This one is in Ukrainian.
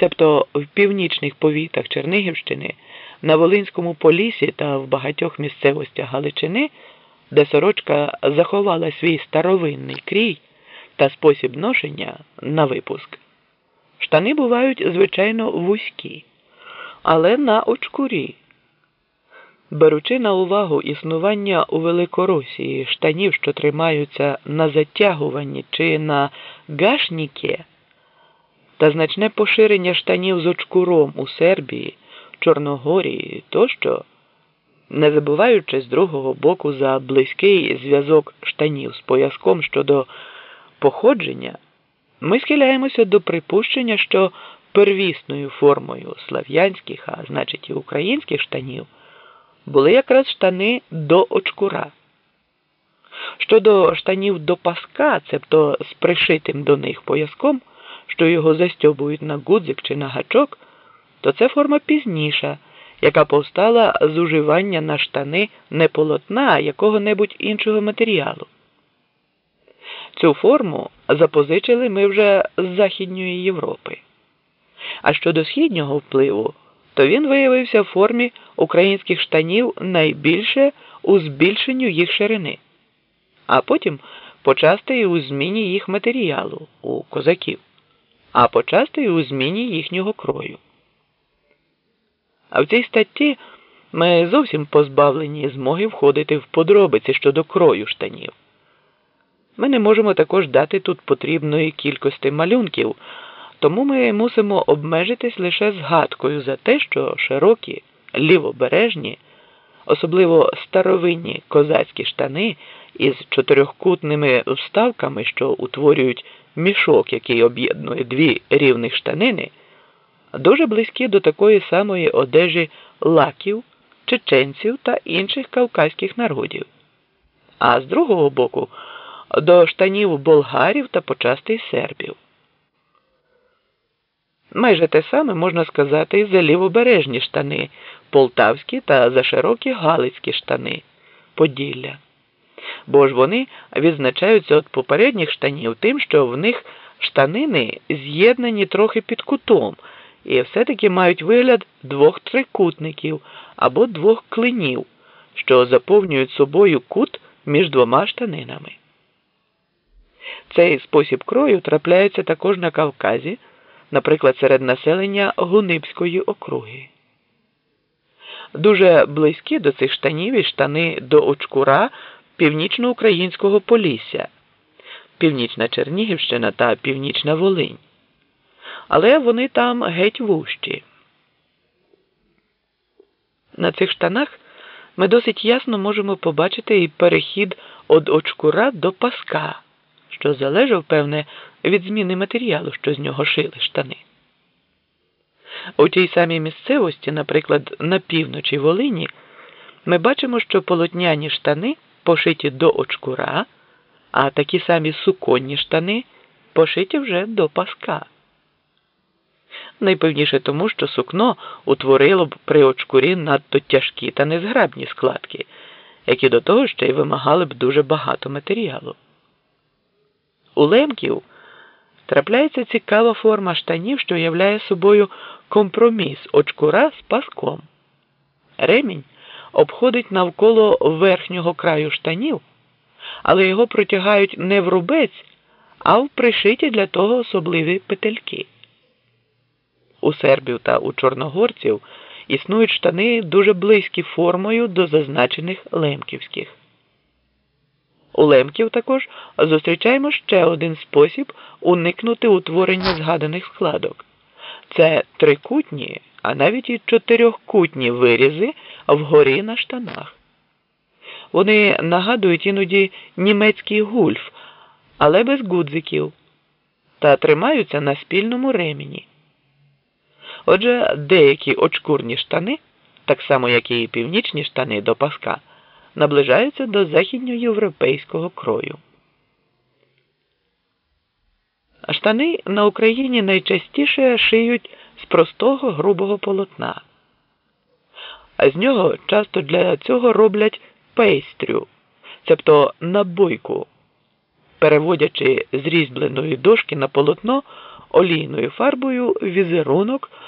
Цебто в північних повітах Чернігівщини, на Волинському полісі та в багатьох місцевостях Галичини, де сорочка заховала свій старовинний крій та спосіб ношення на випуск. Штани бувають, звичайно, вузькі, але на очкурі. Беручи на увагу існування у Великоросії штанів, що тримаються на затягуванні чи на гашніке, та значне поширення штанів з очкуром у Сербії, Чорногорії тощо, не забуваючи з другого боку за близький зв'язок штанів з пояском щодо походження, ми схиляємося до припущення, що первісною формою слав'янських, а значить і українських штанів, були якраз штани до очкура. Щодо штанів до паска, цебто з пришитим до них пояском, що його застьобують на гудзик чи на гачок, то це форма пізніша, яка повстала з уживання на штани не полотна, а якого-небудь іншого матеріалу. Цю форму запозичили ми вже з Західньої Європи. А щодо східнього впливу, то він виявився в формі українських штанів найбільше у збільшенню їх ширини, а потім почасти і у зміні їх матеріалу у козаків, а почасти і у зміні їхнього крою. А в цій статті ми зовсім позбавлені змоги входити в подробиці щодо крою штанів. Ми не можемо також дати тут потрібної кількості малюнків, тому ми мусимо обмежитись лише згадкою за те, що широкі, лівобережні, особливо старовинні козацькі штани із чотирьохкутними вставками, що утворюють мішок, який об'єднує дві рівних штанини, дуже близькі до такої самої одежі лаків, чеченців та інших кавказьких народів. А з другого боку, до штанів болгарів та почасти сербів. Майже те саме можна сказати і за лівобережні штани, полтавські та за широкі галицькі штани Поділля. Бо ж вони відзначаються від попередніх штанів тим, що в них штанини з'єднані трохи під кутом і все-таки мають вигляд двох трикутників або двох клинів, що заповнюють собою кут між двома штанинами. Цей спосіб крою трапляється також на Кавказі, наприклад, серед населення Гунибської округи. Дуже близькі до цих штанів і штани до очкура північноукраїнського Полісся, Північна Чернігівщина та Північна Волинь. Але вони там геть вущі. На цих штанах ми досить ясно можемо побачити і перехід від очкура до паска що залежав, певне, від зміни матеріалу, що з нього шили штани. У тій самій місцевості, наприклад, на півночі Волині, ми бачимо, що полотняні штани пошиті до очкура, а такі самі суконні штани пошиті вже до паска. Найпевніше тому, що сукно утворило б при очкурі надто тяжкі та незграбні складки, які до того ще й вимагали б дуже багато матеріалу. У лемків трапляється цікава форма штанів, що являє собою компроміс очкура з паском. Ремінь обходить навколо верхнього краю штанів, але його протягають не в рубець, а в пришиті для того особливі петельки. У сербів та у чорногорців існують штани дуже близькі формою до зазначених лемківських. У лемків також зустрічаємо ще один спосіб уникнути утворення згаданих складок. Це трикутні, а навіть і чотирьохкутні вирізи вгорі на штанах. Вони нагадують іноді німецький гульф, але без гудзиків, та тримаються на спільному ремені. Отже, деякі очкурні штани, так само як і північні штани до паска наближаються до західньоєвропейського крою. Штани на Україні найчастіше шиють з простого грубого полотна, а з нього часто для цього роблять пейстрю, тобто набойку, переводячи з різьбленої дошки на полотно олійною фарбою візерунок